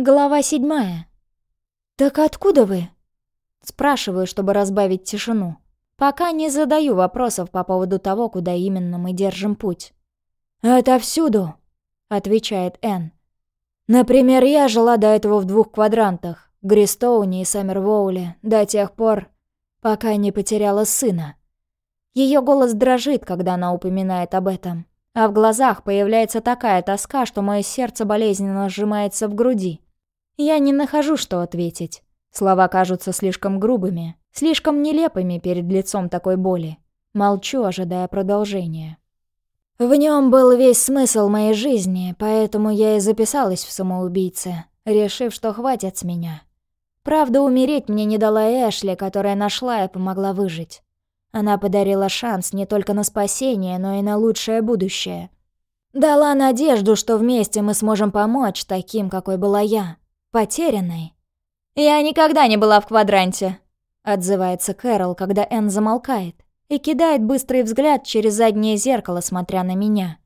Глава седьмая. «Так откуда вы?» Спрашиваю, чтобы разбавить тишину. Пока не задаю вопросов по поводу того, куда именно мы держим путь. «Это всюду», — отвечает Энн. «Например, я жила до этого в двух квадрантах, Гристоуне и Саммервоуле, до тех пор, пока не потеряла сына». Ее голос дрожит, когда она упоминает об этом, а в глазах появляется такая тоска, что мое сердце болезненно сжимается в груди. Я не нахожу, что ответить. Слова кажутся слишком грубыми, слишком нелепыми перед лицом такой боли. Молчу, ожидая продолжения. В нем был весь смысл моей жизни, поэтому я и записалась в самоубийце, решив, что хватит с меня. Правда, умереть мне не дала Эшли, которая нашла и помогла выжить. Она подарила шанс не только на спасение, но и на лучшее будущее. Дала надежду, что вместе мы сможем помочь таким, какой была я потерянной. «Я никогда не была в квадранте», — отзывается Кэрол, когда Энн замолкает и кидает быстрый взгляд через заднее зеркало, смотря на меня.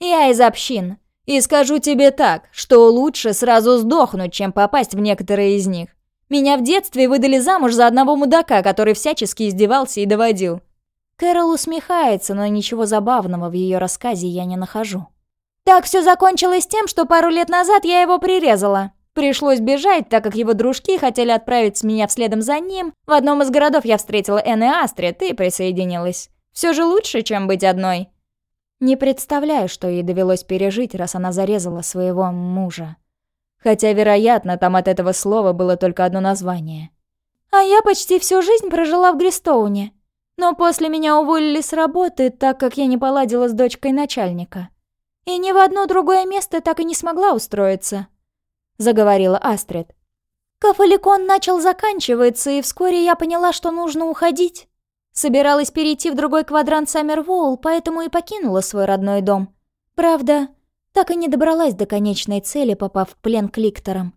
«Я из общин, и скажу тебе так, что лучше сразу сдохнуть, чем попасть в некоторые из них. Меня в детстве выдали замуж за одного мудака, который всячески издевался и доводил». Кэрол усмехается, но ничего забавного в ее рассказе я не нахожу. «Так все закончилось тем, что пару лет назад я его прирезала. Пришлось бежать, так как его дружки хотели отправить меня вследом за ним. В одном из городов я встретила Энн и Астрид и присоединилась. Все же лучше, чем быть одной. Не представляю, что ей довелось пережить, раз она зарезала своего мужа. Хотя, вероятно, там от этого слова было только одно название. А я почти всю жизнь прожила в Гристоуне. Но после меня уволили с работы, так как я не поладила с дочкой начальника. И ни в одно другое место так и не смогла устроиться. — заговорила Астрид. «Кафаликон начал заканчиваться, и вскоре я поняла, что нужно уходить. Собиралась перейти в другой квадрант Саммервоул, поэтому и покинула свой родной дом. Правда, так и не добралась до конечной цели, попав в плен к ликторам.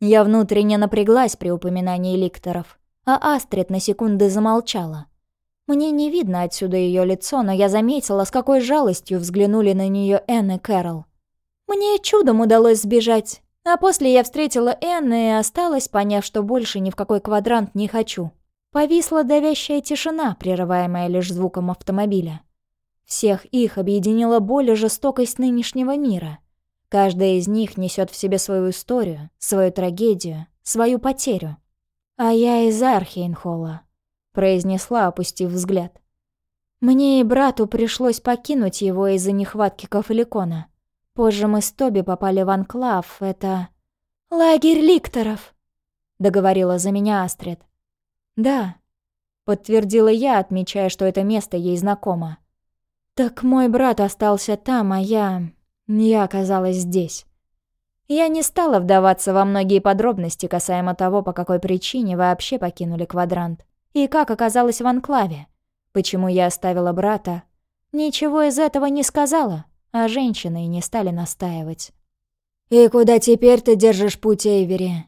Я внутренне напряглась при упоминании ликторов, а Астрид на секунды замолчала. Мне не видно отсюда ее лицо, но я заметила, с какой жалостью взглянули на нее Энн и Кэрол. Мне чудом удалось сбежать, а после я встретила Энн и осталась, поняв, что больше ни в какой квадрант не хочу. Повисла давящая тишина, прерываемая лишь звуком автомобиля. Всех их объединила боль и жестокость нынешнего мира. Каждая из них несет в себе свою историю, свою трагедию, свою потерю. «А я из Архейнхолла», — произнесла, опустив взгляд. «Мне и брату пришлось покинуть его из-за нехватки кафеликона. Позже мы с Тоби попали в Анклав, это... «Лагерь ликторов», — договорила за меня Астрид. «Да», — подтвердила я, отмечая, что это место ей знакомо. «Так мой брат остался там, а я... я оказалась здесь». Я не стала вдаваться во многие подробности касаемо того, по какой причине вообще покинули квадрант. И как оказалась в Анклаве. Почему я оставила брата. Ничего из этого не сказала а женщины не стали настаивать. «И куда теперь ты держишь путь, Эйвери?»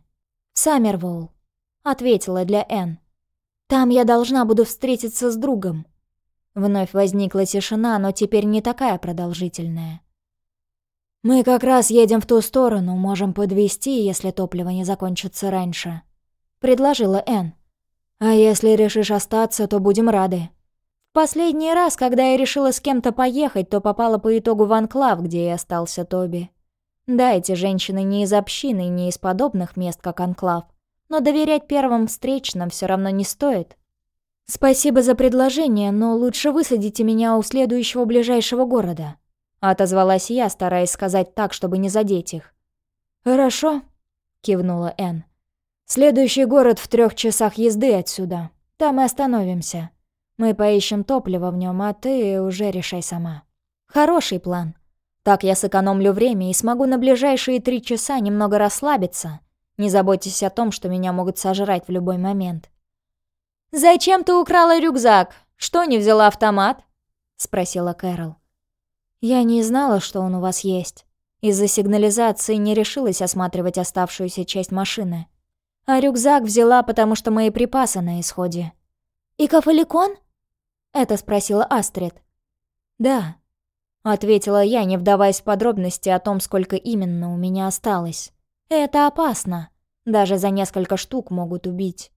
«Саммерволл», — ответила для Энн. «Там я должна буду встретиться с другом». Вновь возникла тишина, но теперь не такая продолжительная. «Мы как раз едем в ту сторону, можем подвести, если топливо не закончится раньше», — предложила Энн. «А если решишь остаться, то будем рады». Последний раз, когда я решила с кем-то поехать, то попала по итогу в анклав, где и остался Тоби. Да, эти женщины не из общины, не из подобных мест, как анклав. Но доверять первым встречным все равно не стоит. «Спасибо за предложение, но лучше высадите меня у следующего ближайшего города», — отозвалась я, стараясь сказать так, чтобы не задеть их. «Хорошо», — кивнула Энн. «Следующий город в трех часах езды отсюда. Там и остановимся». Мы поищем топливо в нем, а ты уже решай сама. Хороший план. Так я сэкономлю время и смогу на ближайшие три часа немного расслабиться. Не заботьтесь о том, что меня могут сожрать в любой момент. «Зачем ты украла рюкзак? Что, не взяла автомат?» — спросила Кэрол. «Я не знала, что он у вас есть. Из-за сигнализации не решилась осматривать оставшуюся часть машины. А рюкзак взяла, потому что мои припасы на исходе». «И кафеликон?» Это спросила Астрид. «Да», — ответила я, не вдаваясь в подробности о том, сколько именно у меня осталось. Это опасно. Даже за несколько штук могут убить.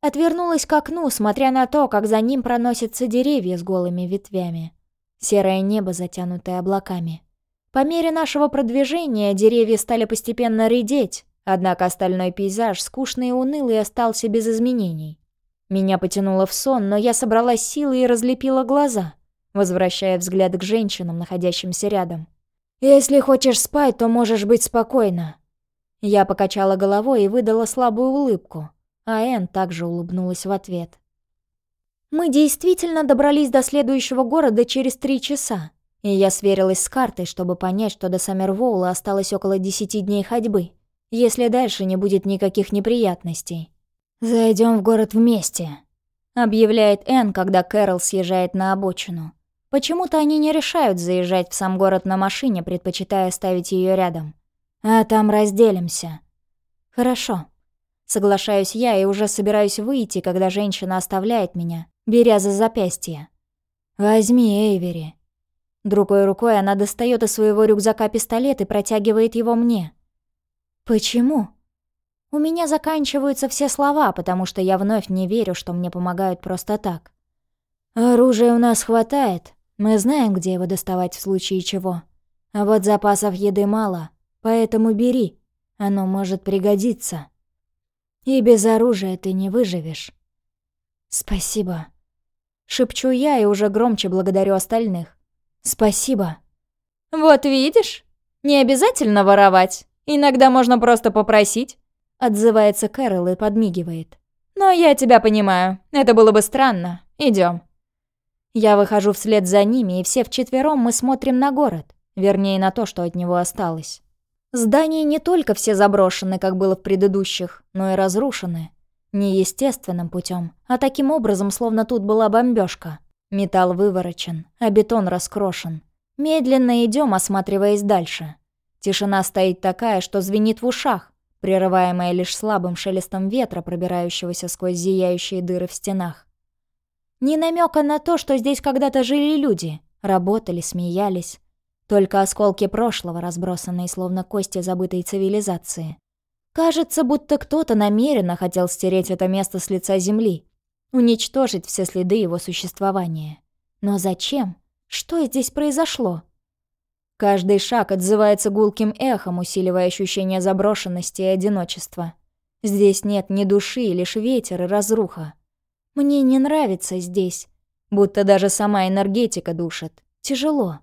Отвернулась к окну, смотря на то, как за ним проносятся деревья с голыми ветвями. Серое небо, затянутое облаками. По мере нашего продвижения деревья стали постепенно редеть, однако остальной пейзаж, скучный и унылый, остался без изменений. Меня потянуло в сон, но я собралась силой и разлепила глаза, возвращая взгляд к женщинам, находящимся рядом. «Если хочешь спать, то можешь быть спокойна». Я покачала головой и выдала слабую улыбку, а Энн также улыбнулась в ответ. Мы действительно добрались до следующего города через три часа, и я сверилась с картой, чтобы понять, что до Саммервоула осталось около десяти дней ходьбы, если дальше не будет никаких неприятностей. «Зайдем в город вместе», — объявляет Энн, когда Кэрол съезжает на обочину. Почему-то они не решают заезжать в сам город на машине, предпочитая ставить ее рядом. А там разделимся. Хорошо. Соглашаюсь я и уже собираюсь выйти, когда женщина оставляет меня, беря за запястье. Возьми, Эйвери. Другой рукой она достает из своего рюкзака пистолет и протягивает его мне. Почему? У меня заканчиваются все слова, потому что я вновь не верю, что мне помогают просто так. Оружия у нас хватает, мы знаем, где его доставать в случае чего. А вот запасов еды мало, поэтому бери, оно может пригодиться. И без оружия ты не выживешь. Спасибо. Шепчу я и уже громче благодарю остальных. Спасибо. Вот видишь, не обязательно воровать. Иногда можно просто попросить. Отзывается Кэрол и подмигивает. «Но я тебя понимаю. Это было бы странно. Идем. Я выхожу вслед за ними, и все вчетвером мы смотрим на город. Вернее, на то, что от него осталось. Здания не только все заброшены, как было в предыдущих, но и разрушены. Не естественным путем, а таким образом, словно тут была бомбежка. Металл выворочен, а бетон раскрошен. Медленно идем, осматриваясь дальше. Тишина стоит такая, что звенит в ушах, прерываемая лишь слабым шелестом ветра, пробирающегося сквозь зияющие дыры в стенах. Ни намека на то, что здесь когда-то жили люди, работали, смеялись. Только осколки прошлого, разбросанные словно кости забытой цивилизации. Кажется, будто кто-то намеренно хотел стереть это место с лица земли, уничтожить все следы его существования. Но зачем? Что здесь произошло? Каждый шаг отзывается гулким эхом, усиливая ощущение заброшенности и одиночества. Здесь нет ни души, лишь ветер и разруха. Мне не нравится здесь, будто даже сама энергетика душит. Тяжело.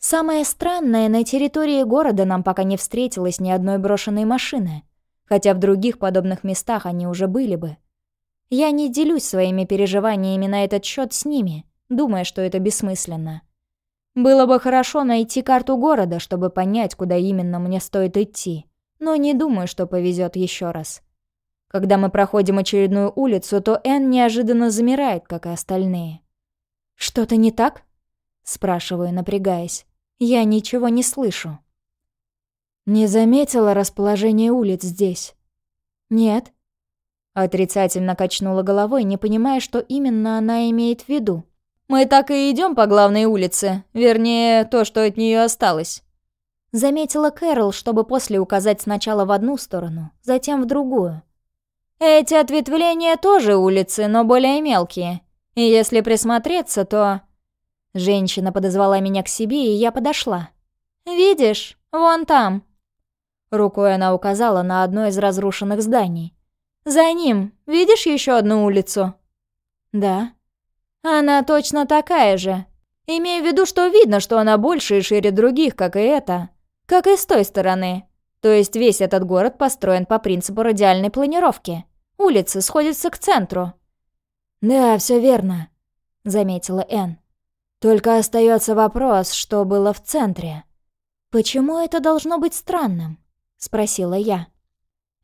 Самое странное, на территории города нам пока не встретилось ни одной брошенной машины, хотя в других подобных местах они уже были бы. Я не делюсь своими переживаниями на этот счет с ними, думая, что это бессмысленно. Было бы хорошо найти карту города, чтобы понять, куда именно мне стоит идти. Но не думаю, что повезет еще раз. Когда мы проходим очередную улицу, то Энн неожиданно замирает, как и остальные. «Что-то не так?» Спрашиваю, напрягаясь. Я ничего не слышу. «Не заметила расположение улиц здесь?» «Нет». Отрицательно качнула головой, не понимая, что именно она имеет в виду. Мы так и идем по главной улице, вернее, то, что от нее осталось. Заметила Кэрол, чтобы после указать сначала в одну сторону, затем в другую. Эти ответвления тоже улицы, но более мелкие. И если присмотреться, то... Женщина подозвала меня к себе, и я подошла. «Видишь, вон там». Рукой она указала на одно из разрушенных зданий. «За ним, видишь еще одну улицу?» «Да». Она точно такая же. Имею в виду, что видно, что она больше и шире других, как и эта. Как и с той стороны. То есть весь этот город построен по принципу радиальной планировки. Улицы сходятся к центру. «Да, все верно», — заметила Энн. «Только остается вопрос, что было в центре». «Почему это должно быть странным?» — спросила я.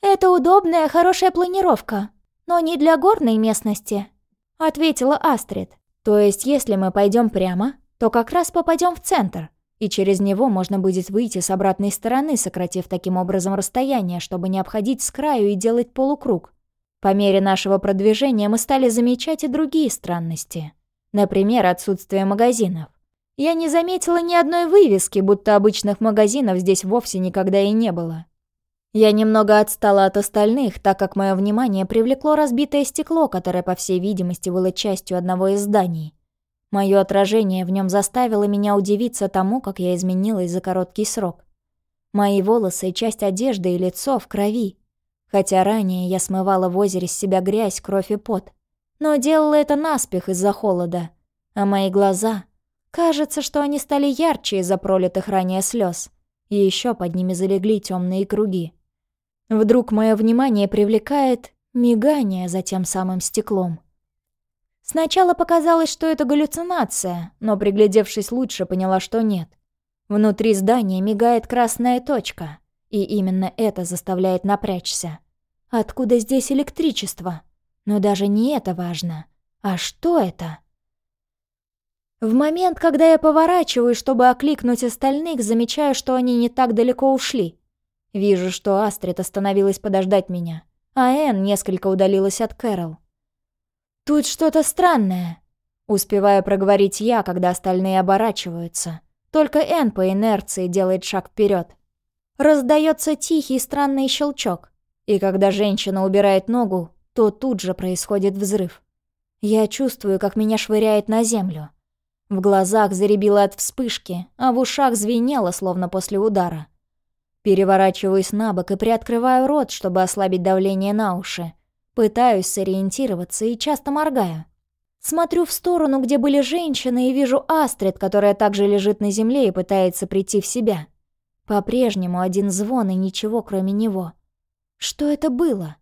«Это удобная, хорошая планировка, но не для горной местности», — ответила Астрид. «То есть, если мы пойдем прямо, то как раз попадем в центр, и через него можно будет выйти с обратной стороны, сократив таким образом расстояние, чтобы не обходить с краю и делать полукруг. По мере нашего продвижения мы стали замечать и другие странности. Например, отсутствие магазинов. Я не заметила ни одной вывески, будто обычных магазинов здесь вовсе никогда и не было. Я немного отстала от остальных, так как мое внимание привлекло разбитое стекло, которое, по всей видимости, было частью одного из зданий. Мое отражение в нем заставило меня удивиться тому, как я изменилась за короткий срок. Мои волосы, часть одежды и лицо в крови. Хотя ранее я смывала в озере с себя грязь, кровь и пот. Но делала это наспех из-за холода. А мои глаза... Кажется, что они стали ярче из-за пролитых ранее слез. И еще под ними залегли темные круги. Вдруг мое внимание привлекает мигание за тем самым стеклом. Сначала показалось, что это галлюцинация, но, приглядевшись лучше, поняла, что нет. Внутри здания мигает красная точка, и именно это заставляет напрячься. Откуда здесь электричество? Но даже не это важно. А что это? В момент, когда я поворачиваюсь, чтобы окликнуть остальных, замечаю, что они не так далеко ушли. Вижу, что Астрид остановилась подождать меня, а Энн несколько удалилась от Кэрол. «Тут что-то странное», — успеваю проговорить я, когда остальные оборачиваются. Только Энн по инерции делает шаг вперед. Раздается тихий странный щелчок, и когда женщина убирает ногу, то тут же происходит взрыв. Я чувствую, как меня швыряет на землю. В глазах заребило от вспышки, а в ушах звенело, словно после удара. Переворачиваюсь на бок и приоткрываю рот, чтобы ослабить давление на уши. Пытаюсь сориентироваться и часто моргаю. Смотрю в сторону, где были женщины, и вижу Астрид, которая также лежит на земле и пытается прийти в себя. По-прежнему один звон и ничего, кроме него. Что это было?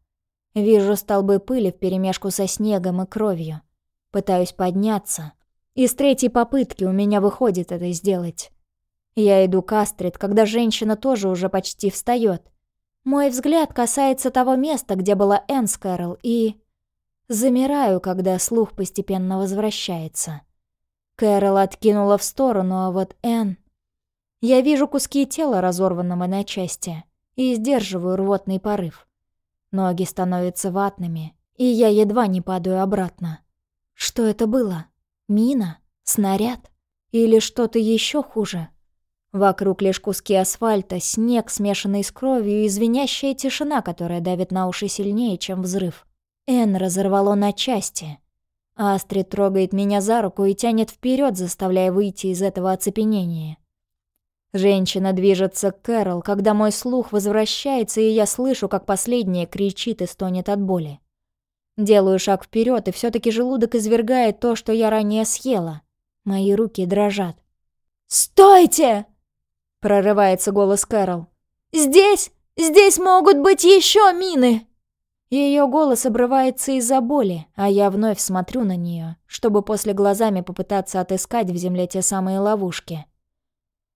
Вижу столбы пыли вперемешку со снегом и кровью. Пытаюсь подняться. И с третьей попытки у меня выходит это сделать. Я иду к Астрид, когда женщина тоже уже почти встает. Мой взгляд касается того места, где была Энн Скэрол, и... Замираю, когда слух постепенно возвращается. Кэрол откинула в сторону, а вот Энн... Я вижу куски тела, разорванного на части, и сдерживаю рвотный порыв. Ноги становятся ватными, и я едва не падаю обратно. Что это было? Мина? Снаряд? Или что-то еще хуже? Вокруг лишь куски асфальта, снег, смешанный с кровью, и звенящая тишина, которая давит на уши сильнее, чем взрыв. Эн разорвало на части. Астрид трогает меня за руку и тянет вперед, заставляя выйти из этого оцепенения. Женщина движется к Кэрол, когда мой слух возвращается, и я слышу, как последняя кричит и стонет от боли. Делаю шаг вперед, и все таки желудок извергает то, что я ранее съела. Мои руки дрожат. «Стойте!» Прорывается голос Кэрол. «Здесь! Здесь могут быть еще мины!» Ее голос обрывается из-за боли, а я вновь смотрю на нее, чтобы после глазами попытаться отыскать в земле те самые ловушки.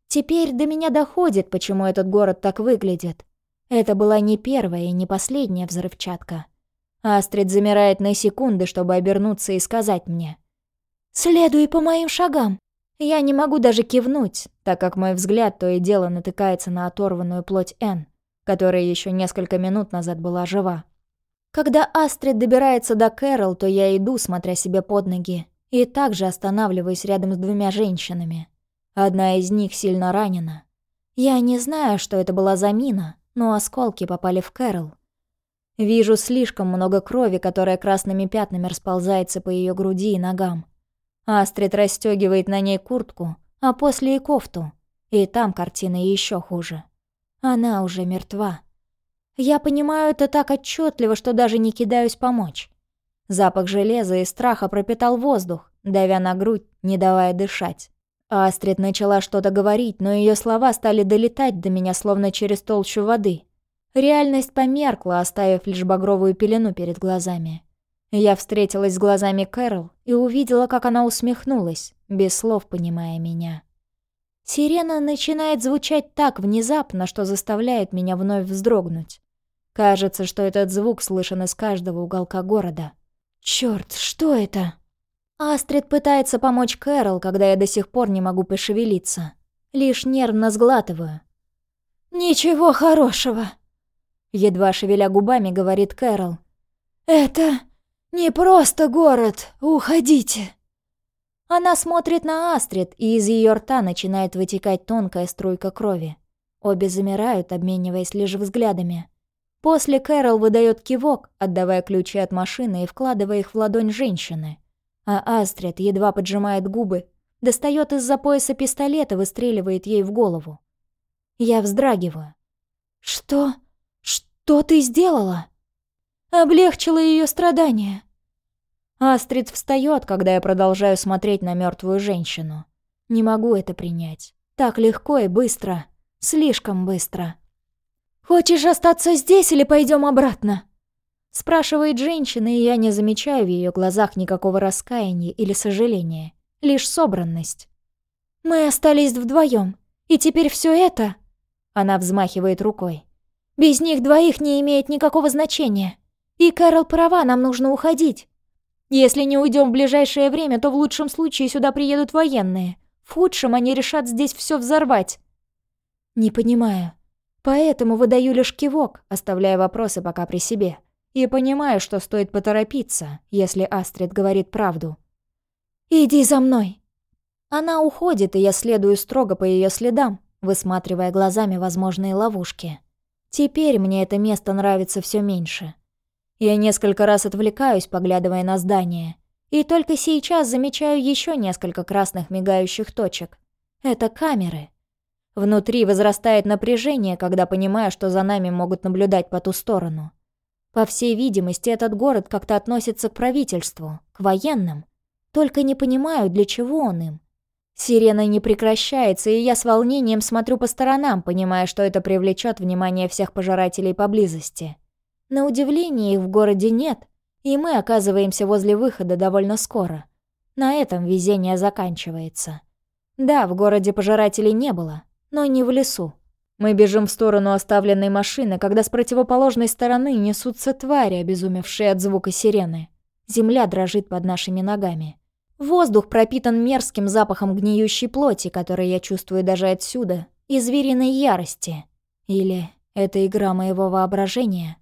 Теперь до меня доходит, почему этот город так выглядит. Это была не первая и не последняя взрывчатка. Астрид замирает на секунды, чтобы обернуться и сказать мне. «Следуй по моим шагам!» Я не могу даже кивнуть, так как мой взгляд то и дело натыкается на оторванную плоть Н, которая еще несколько минут назад была жива. Когда Астрид добирается до Кэрол, то я иду, смотря себе под ноги, и также останавливаюсь рядом с двумя женщинами. Одна из них сильно ранена. Я не знаю, что это была за мина, но осколки попали в Кэрол. Вижу слишком много крови, которая красными пятнами расползается по ее груди и ногам. Астрид расстегивает на ней куртку, а после и кофту. И там картина еще хуже. Она уже мертва. Я понимаю это так отчетливо, что даже не кидаюсь помочь. Запах железа и страха пропитал воздух, давя на грудь, не давая дышать. Астрид начала что-то говорить, но ее слова стали долетать до меня словно через толщу воды. Реальность померкла, оставив лишь багровую пелену перед глазами. Я встретилась с глазами Кэрол и увидела, как она усмехнулась, без слов понимая меня. Сирена начинает звучать так внезапно, что заставляет меня вновь вздрогнуть. Кажется, что этот звук слышен из каждого уголка города. Чёрт, что это? Астрид пытается помочь Кэрол, когда я до сих пор не могу пошевелиться. Лишь нервно сглатываю. «Ничего хорошего!» Едва шевеля губами, говорит Кэрол. «Это «Не просто город! Уходите!» Она смотрит на Астрид, и из ее рта начинает вытекать тонкая струйка крови. Обе замирают, обмениваясь лишь взглядами. После Кэрол выдает кивок, отдавая ключи от машины и вкладывая их в ладонь женщины. А Астрид едва поджимает губы, достает из-за пояса пистолет и выстреливает ей в голову. Я вздрагиваю. «Что? Что ты сделала?» Облегчила ее страдания. Астрид встает, когда я продолжаю смотреть на мертвую женщину. Не могу это принять. Так легко и быстро. Слишком быстро. «Хочешь остаться здесь или пойдем обратно?» Спрашивает женщина, и я не замечаю в ее глазах никакого раскаяния или сожаления. Лишь собранность. «Мы остались вдвоем, и теперь все это...» Она взмахивает рукой. «Без них двоих не имеет никакого значения. И Кэрол права, нам нужно уходить. Если не уйдем в ближайшее время, то в лучшем случае сюда приедут военные. В худшем они решат здесь все взорвать». «Не понимаю. Поэтому выдаю лишь кивок, оставляя вопросы пока при себе. И понимаю, что стоит поторопиться, если Астрид говорит правду. «Иди за мной!» Она уходит, и я следую строго по ее следам, высматривая глазами возможные ловушки. Теперь мне это место нравится все меньше. Я несколько раз отвлекаюсь, поглядывая на здание, и только сейчас замечаю еще несколько красных мигающих точек. Это камеры. Внутри возрастает напряжение, когда понимаю, что за нами могут наблюдать по ту сторону. По всей видимости, этот город как-то относится к правительству, к военным. Только не понимаю, для чего он им. Сирена не прекращается, и я с волнением смотрю по сторонам, понимая, что это привлечет внимание всех пожирателей поблизости. На удивление их в городе нет, и мы оказываемся возле выхода довольно скоро. На этом везение заканчивается. Да, в городе пожирателей не было, но не в лесу. Мы бежим в сторону оставленной машины, когда с противоположной стороны несутся твари, обезумевшие от звука сирены. Земля дрожит под нашими ногами. Воздух пропитан мерзким запахом гниющей плоти, который я чувствую даже отсюда, и звериной ярости. Или это игра моего воображения?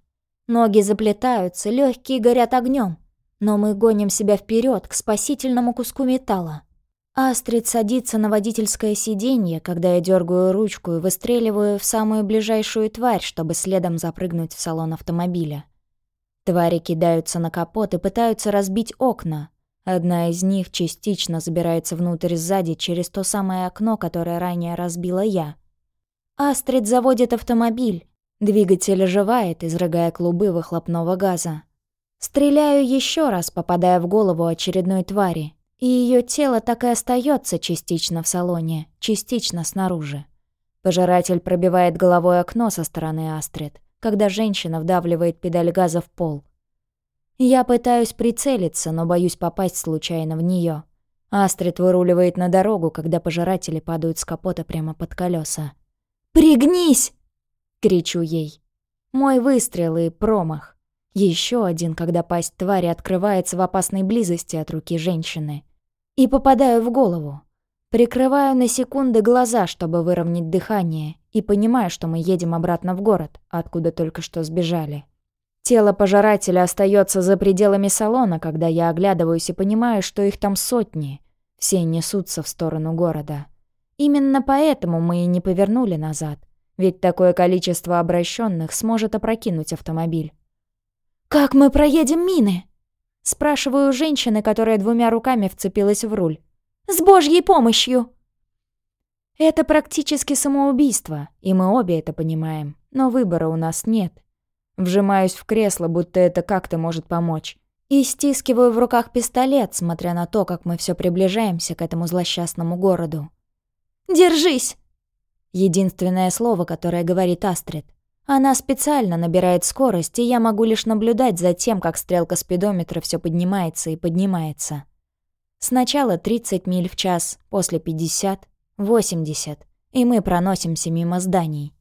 Ноги заплетаются, легкие горят огнем, но мы гоним себя вперед к спасительному куску металла. Астрид садится на водительское сиденье, когда я дергаю ручку и выстреливаю в самую ближайшую тварь, чтобы следом запрыгнуть в салон автомобиля. Твари кидаются на капот и пытаются разбить окна. Одна из них частично забирается внутрь сзади через то самое окно, которое ранее разбила я. Астрид заводит автомобиль. Двигатель оживает, изрыгая клубы выхлопного газа. Стреляю еще раз, попадая в голову очередной твари. И ее тело так и остается частично в салоне, частично снаружи. Пожиратель пробивает головой окно со стороны Астрид, когда женщина вдавливает педаль газа в пол. Я пытаюсь прицелиться, но боюсь попасть случайно в нее. Астрид выруливает на дорогу, когда пожиратели падают с капота прямо под колеса. «Пригнись!» — кричу ей. Мой выстрел и промах. Еще один, когда пасть твари открывается в опасной близости от руки женщины. И попадаю в голову. Прикрываю на секунды глаза, чтобы выровнять дыхание, и понимаю, что мы едем обратно в город, откуда только что сбежали. Тело пожирателя остается за пределами салона, когда я оглядываюсь и понимаю, что их там сотни. Все несутся в сторону города. Именно поэтому мы и не повернули назад, ведь такое количество обращенных сможет опрокинуть автомобиль. «Как мы проедем мины?» Спрашиваю женщины, которая двумя руками вцепилась в руль. «С божьей помощью!» Это практически самоубийство, и мы обе это понимаем, но выбора у нас нет. Вжимаюсь в кресло, будто это как-то может помочь. И стискиваю в руках пистолет, смотря на то, как мы все приближаемся к этому злосчастному городу. «Держись!» Единственное слово, которое говорит Астрид. Она специально набирает скорость, и я могу лишь наблюдать за тем, как стрелка спидометра все поднимается и поднимается. Сначала 30 миль в час, после 50, 80, и мы проносимся мимо зданий.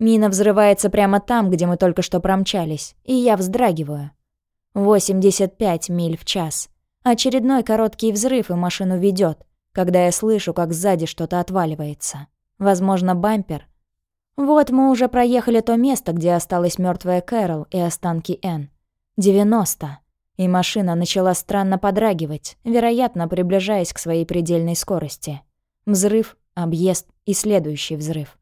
Мина взрывается прямо там, где мы только что промчались, и я вздрагиваю. 85 миль в час. Очередной короткий взрыв, и машину ведет, когда я слышу, как сзади что-то отваливается. Возможно, бампер — вот мы уже проехали то место, где осталась мертвая Кэрол и останки Энн. 90. И машина начала странно подрагивать, вероятно, приближаясь к своей предельной скорости. Взрыв, объезд и следующий взрыв.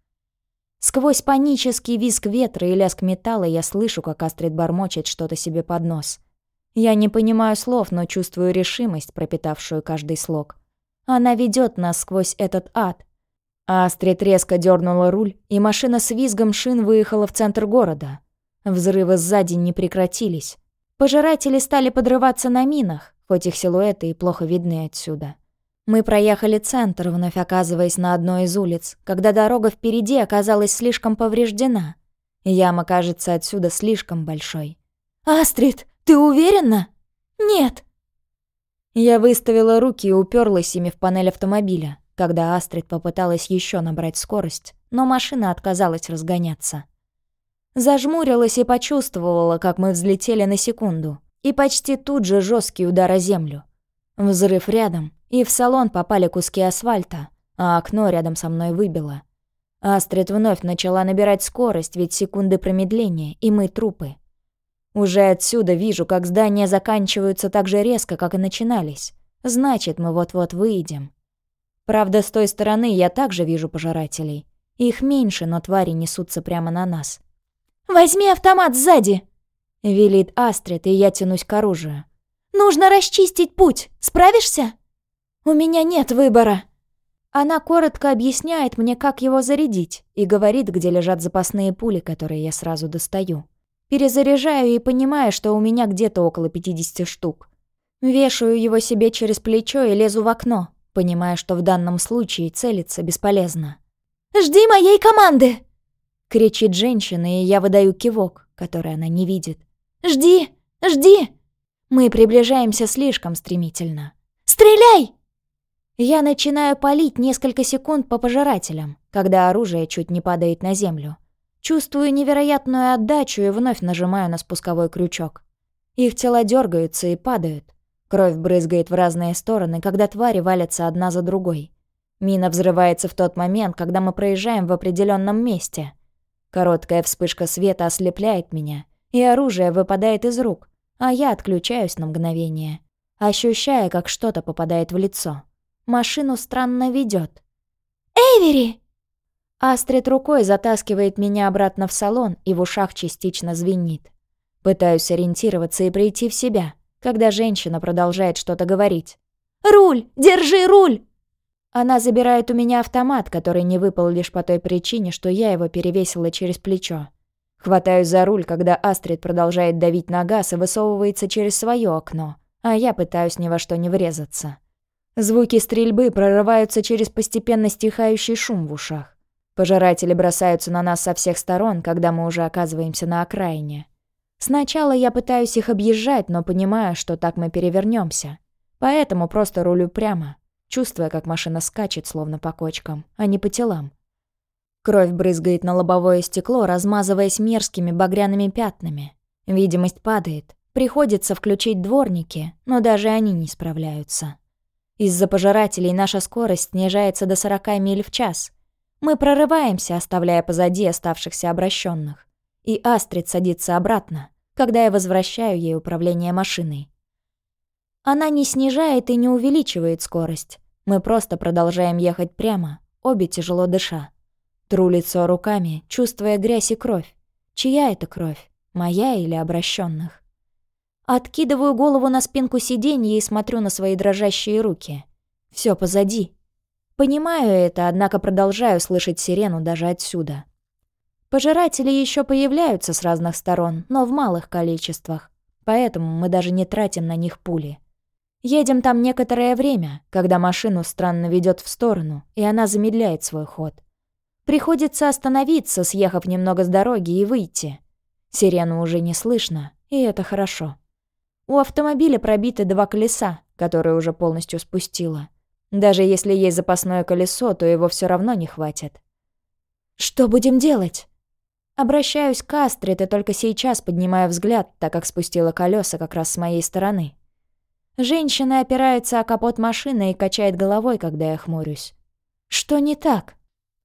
Сквозь панический визг ветра и лязг металла я слышу, как Астрид бормочет что-то себе под нос. Я не понимаю слов, но чувствую решимость, пропитавшую каждый слог. Она ведет нас сквозь этот ад. Астрид резко дернула руль, и машина с визгом шин выехала в центр города. Взрывы сзади не прекратились. Пожиратели стали подрываться на минах, хоть их силуэты и плохо видны отсюда. Мы проехали центр, вновь оказываясь на одной из улиц, когда дорога впереди оказалась слишком повреждена. Яма кажется отсюда слишком большой. «Астрид, ты уверена?» «Нет». Я выставила руки и уперлась ими в панель автомобиля, когда Астрид попыталась еще набрать скорость, но машина отказалась разгоняться. Зажмурилась и почувствовала, как мы взлетели на секунду, и почти тут же жесткий удар о землю. Взрыв рядом, и в салон попали куски асфальта, а окно рядом со мной выбило. Астрид вновь начала набирать скорость, ведь секунды промедления, и мы трупы. Уже отсюда вижу, как здания заканчиваются так же резко, как и начинались. Значит, мы вот-вот выйдем. Правда, с той стороны я также вижу пожирателей. Их меньше, но твари несутся прямо на нас. «Возьми автомат сзади!» — велит Астрид, и я тянусь к оружию. «Нужно расчистить путь. Справишься?» «У меня нет выбора». Она коротко объясняет мне, как его зарядить, и говорит, где лежат запасные пули, которые я сразу достаю. Перезаряжаю и понимаю, что у меня где-то около 50 штук. Вешаю его себе через плечо и лезу в окно, понимая, что в данном случае целиться бесполезно. «Жди моей команды!» — кричит женщина, и я выдаю кивок, который она не видит. «Жди! Жди!» Мы приближаемся слишком стремительно. «Стреляй!» Я начинаю палить несколько секунд по пожирателям, когда оружие чуть не падает на землю. Чувствую невероятную отдачу и вновь нажимаю на спусковой крючок. Их тела дергаются и падают. Кровь брызгает в разные стороны, когда твари валятся одна за другой. Мина взрывается в тот момент, когда мы проезжаем в определенном месте. Короткая вспышка света ослепляет меня, и оружие выпадает из рук, а я отключаюсь на мгновение, ощущая, как что-то попадает в лицо. Машину странно ведет. «Эйвери!» Астрид рукой затаскивает меня обратно в салон, и в ушах частично звенит. Пытаюсь ориентироваться и прийти в себя, когда женщина продолжает что-то говорить. «Руль! Держи руль!» Она забирает у меня автомат, который не выпал лишь по той причине, что я его перевесила через плечо. Хватаюсь за руль, когда Астрид продолжает давить на газ и высовывается через свое окно, а я пытаюсь ни во что не врезаться. Звуки стрельбы прорываются через постепенно стихающий шум в ушах. Пожиратели бросаются на нас со всех сторон, когда мы уже оказываемся на окраине. Сначала я пытаюсь их объезжать, но понимаю, что так мы перевернемся. Поэтому просто рулю прямо, чувствуя, как машина скачет, словно по кочкам, а не по телам. Кровь брызгает на лобовое стекло, размазываясь мерзкими багряными пятнами. Видимость падает. Приходится включить дворники, но даже они не справляются. Из-за пожирателей наша скорость снижается до 40 миль в час. Мы прорываемся, оставляя позади оставшихся обращенных. И Астрид садится обратно, когда я возвращаю ей управление машиной. Она не снижает и не увеличивает скорость. Мы просто продолжаем ехать прямо, обе тяжело дыша. Тру лицо руками, чувствуя грязь и кровь. Чья это кровь? Моя или обращенных? Откидываю голову на спинку сиденья и смотрю на свои дрожащие руки. Все позади. Понимаю это, однако продолжаю слышать сирену даже отсюда. Пожиратели еще появляются с разных сторон, но в малых количествах, поэтому мы даже не тратим на них пули. Едем там некоторое время, когда машину странно ведет в сторону, и она замедляет свой ход. Приходится остановиться, съехав немного с дороги и выйти. Сирену уже не слышно, и это хорошо. У автомобиля пробиты два колеса, которые уже полностью спустило. Даже если есть запасное колесо, то его все равно не хватит. «Что будем делать?» Обращаюсь к Астрид и только сейчас поднимаю взгляд, так как спустила колеса как раз с моей стороны. Женщина опирается о капот машины и качает головой, когда я хмурюсь. «Что не так?»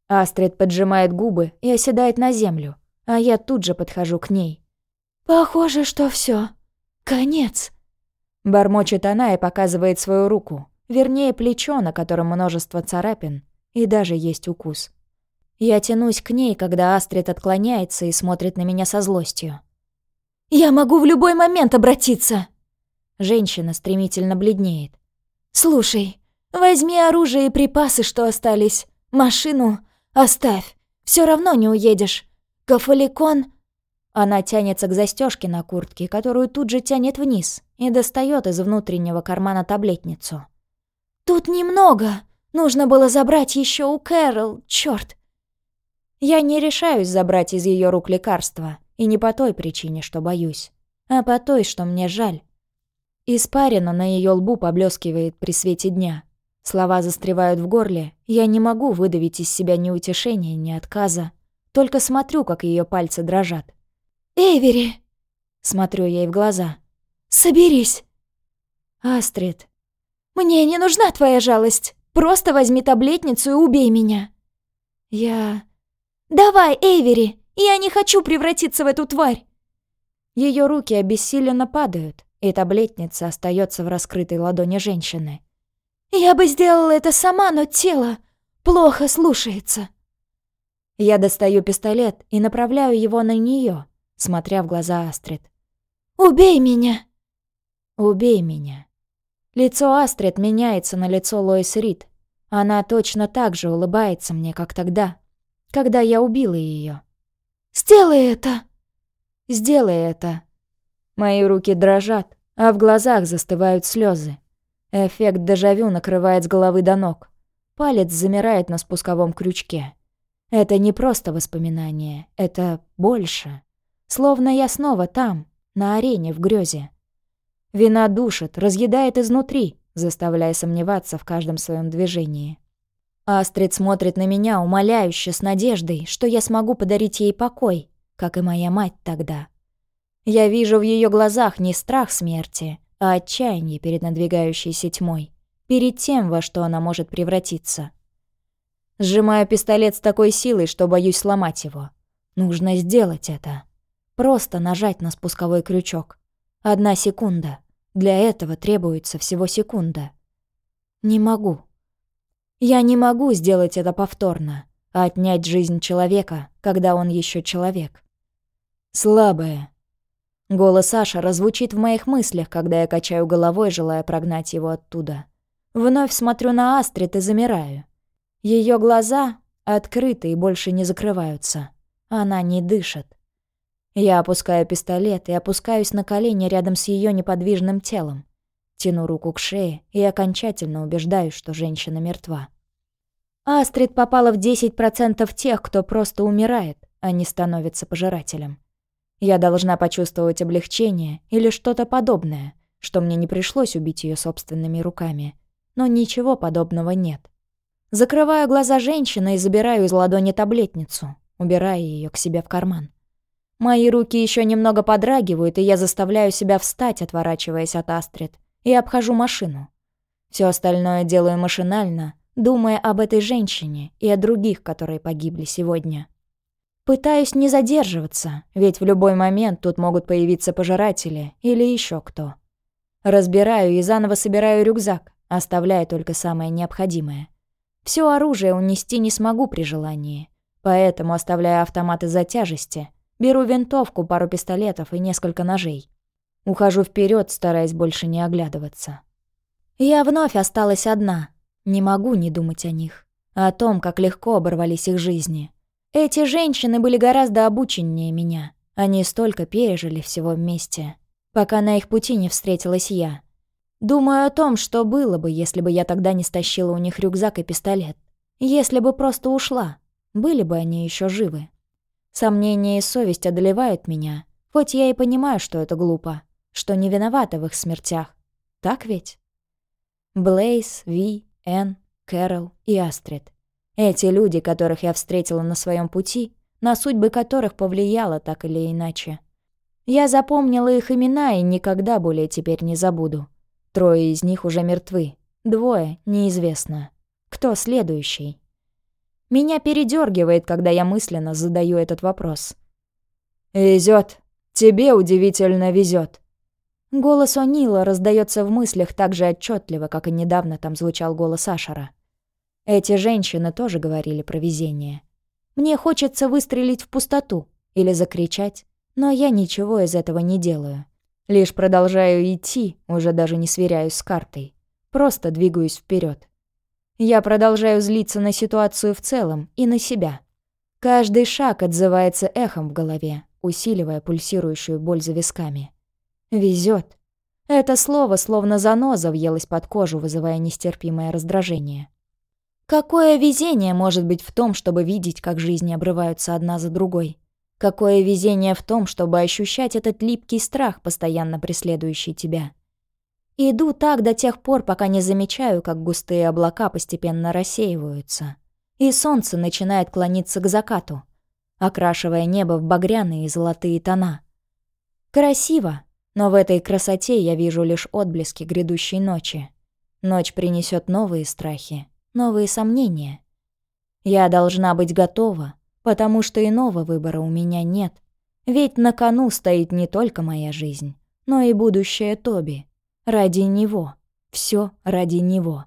Астрид поджимает губы и оседает на землю, а я тут же подхожу к ней. «Похоже, что все. «Конец!» Бормочет она и показывает свою руку, вернее, плечо, на котором множество царапин, и даже есть укус. Я тянусь к ней, когда Астрид отклоняется и смотрит на меня со злостью. «Я могу в любой момент обратиться!» Женщина стремительно бледнеет. «Слушай, возьми оружие и припасы, что остались. Машину оставь. Все равно не уедешь. Кафаликон...» Она тянется к застежке на куртке, которую тут же тянет вниз, и достает из внутреннего кармана таблетницу. «Тут немного. Нужно было забрать еще у Кэрол, черт. Я не решаюсь забрать из ее рук лекарства, и не по той причине, что боюсь, а по той, что мне жаль. Испарина на ее лбу поблескивает при свете дня. Слова застревают в горле, я не могу выдавить из себя ни утешения, ни отказа. Только смотрю, как ее пальцы дрожат. «Эвери!» Смотрю ей в глаза. «Соберись!» «Астрид!» «Мне не нужна твоя жалость! Просто возьми таблетницу и убей меня!» «Я...» «Давай, Эйвери! Я не хочу превратиться в эту тварь!» Ее руки обессиленно падают, и таблетница остается в раскрытой ладони женщины. «Я бы сделала это сама, но тело плохо слушается!» Я достаю пистолет и направляю его на нее, смотря в глаза Астрид. «Убей меня!» «Убей меня!» Лицо Астрид меняется на лицо Лоис Рид. Она точно так же улыбается мне, как тогда, когда я убила ее. «Сделай это!» «Сделай это!» Мои руки дрожат, а в глазах застывают слезы. Эффект дежавю накрывает с головы до ног. Палец замирает на спусковом крючке. Это не просто воспоминание, это больше. Словно я снова там, на арене в грёзе. Вина душит, разъедает изнутри, заставляя сомневаться в каждом своем движении. Астрид смотрит на меня умоляюще, с надеждой, что я смогу подарить ей покой, как и моя мать тогда. Я вижу в ее глазах не страх смерти, а отчаяние перед надвигающейся тьмой, перед тем, во что она может превратиться. Сжимаю пистолет с такой силой, что боюсь сломать его. Нужно сделать это. Просто нажать на спусковой крючок. Одна секунда. Для этого требуется всего секунда. Не могу. Я не могу сделать это повторно. Отнять жизнь человека, когда он еще человек. Слабая. Голос Саша раззвучит в моих мыслях, когда я качаю головой, желая прогнать его оттуда. Вновь смотрю на Астрид и замираю. Ее глаза открыты и больше не закрываются. Она не дышит. Я опускаю пистолет и опускаюсь на колени рядом с ее неподвижным телом. Тяну руку к шее и окончательно убеждаюсь, что женщина мертва. Астрид попала в 10% тех, кто просто умирает, а не становится пожирателем. Я должна почувствовать облегчение или что-то подобное, что мне не пришлось убить ее собственными руками. Но ничего подобного нет. Закрываю глаза женщины и забираю из ладони таблетницу, убирая ее к себе в карман. Мои руки еще немного подрагивают, и я заставляю себя встать, отворачиваясь от Астрид, и обхожу машину. Все остальное делаю машинально, думая об этой женщине и о других, которые погибли сегодня. Пытаюсь не задерживаться, ведь в любой момент тут могут появиться пожиратели или еще кто. Разбираю и заново собираю рюкзак, оставляя только самое необходимое. Все оружие унести не смогу при желании, поэтому оставляю автоматы за тяжести — Беру винтовку, пару пистолетов и несколько ножей. Ухожу вперед, стараясь больше не оглядываться. Я вновь осталась одна. Не могу не думать о них. О том, как легко оборвались их жизни. Эти женщины были гораздо обученнее меня. Они столько пережили всего вместе, пока на их пути не встретилась я. Думаю о том, что было бы, если бы я тогда не стащила у них рюкзак и пистолет. Если бы просто ушла, были бы они еще живы. Сомнения и совесть одолевают меня, хоть я и понимаю, что это глупо, что не виновата в их смертях. Так ведь? Блейз, Ви, Энн, Кэрол и Астрид. Эти люди, которых я встретила на своем пути, на судьбы которых повлияло так или иначе. Я запомнила их имена и никогда более теперь не забуду. Трое из них уже мертвы, двое неизвестно. Кто следующий? Меня передергивает, когда я мысленно задаю этот вопрос. Везет. Тебе удивительно везет. Голос О'Нила раздается в мыслях так же отчетливо, как и недавно там звучал голос Ашера. Эти женщины тоже говорили про везение. Мне хочется выстрелить в пустоту или закричать, но я ничего из этого не делаю. Лишь продолжаю идти, уже даже не сверяюсь с картой. Просто двигаюсь вперед. Я продолжаю злиться на ситуацию в целом и на себя. Каждый шаг отзывается эхом в голове, усиливая пульсирующую боль за висками. Везет. Это слово словно заноза въелось под кожу, вызывая нестерпимое раздражение. Какое везение может быть в том, чтобы видеть, как жизни обрываются одна за другой? Какое везение в том, чтобы ощущать этот липкий страх, постоянно преследующий тебя? Иду так до тех пор, пока не замечаю, как густые облака постепенно рассеиваются, и солнце начинает клониться к закату, окрашивая небо в багряные и золотые тона. Красиво, но в этой красоте я вижу лишь отблески грядущей ночи. Ночь принесет новые страхи, новые сомнения. Я должна быть готова, потому что иного выбора у меня нет. Ведь на кону стоит не только моя жизнь, но и будущее Тоби. Ради него. Все ради него.